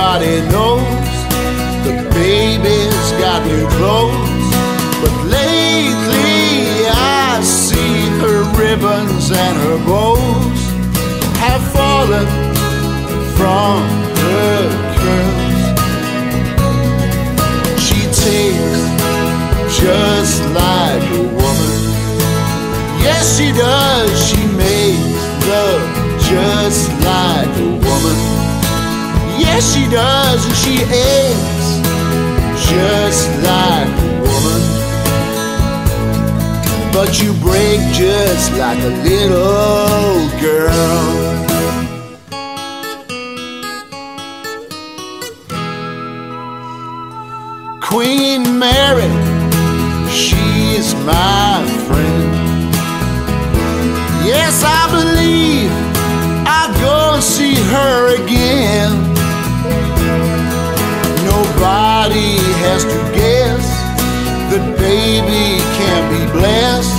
Everybody knows the baby's got new clothes. But lately I see her ribbons and her bows have fallen from her curls. She takes just like a woman. Yes, she does. She makes love just like a woman. Yes, she does, and she aches just like a woman. But you break just like a little girl. Queen Mary, she's my friend. Has to guess that baby can't be blessed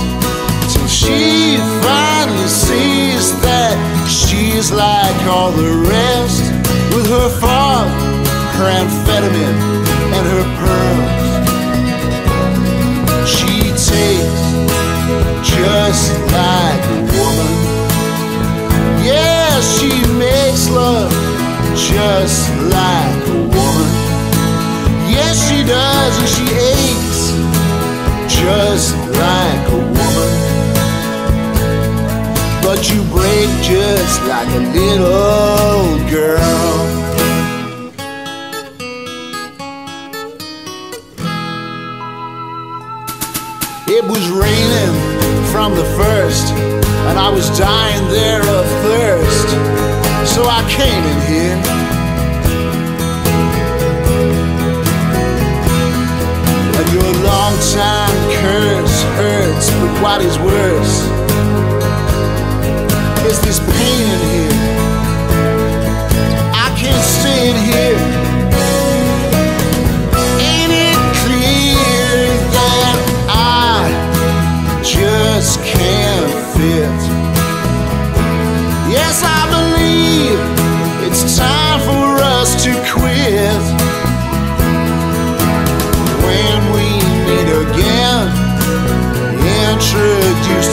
till she finally sees that she's like all the rest with her fog, her amphetamine, and her pearls. She takes just like a woman. Yeah, she makes love just like a woman. Yes, she does, and she aches just like a woman. But you break just like a little girl. It was raining from the first, and I was dying there of thirst. So I came in long time curse hurts, but what is worse is this pain in here. I can't stay in here. Ain't it clear that I just can't fit? Yes, I believe it's time for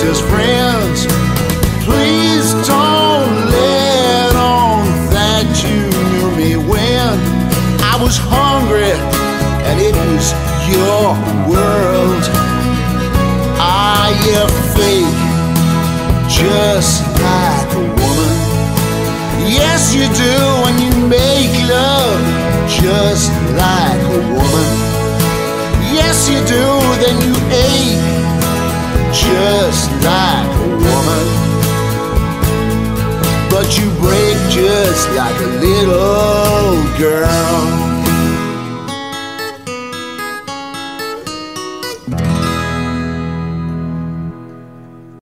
as friends, please don't let on that you knew me when I was hungry and it was your world. I am fake, just like a woman. Yes, you do when you make love, just like just like a little girl.